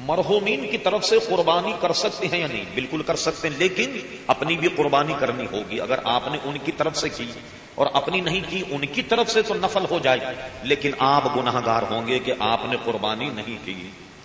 مرحومین کی طرف سے قربانی کر سکتے ہیں یا نہیں؟ بالکل کر سکتے ہیں، لیکن اپنی بھی قربانی کرنی ہوگی۔ اگر آپ نے ان کی طرف سے کی اور اپنی نہیں کی، ان کی طرف سے تو نفل ہو جائے۔ لیکن آپ گناہ گار ہوں گے کہ آپ نے قربانی نہیں کی۔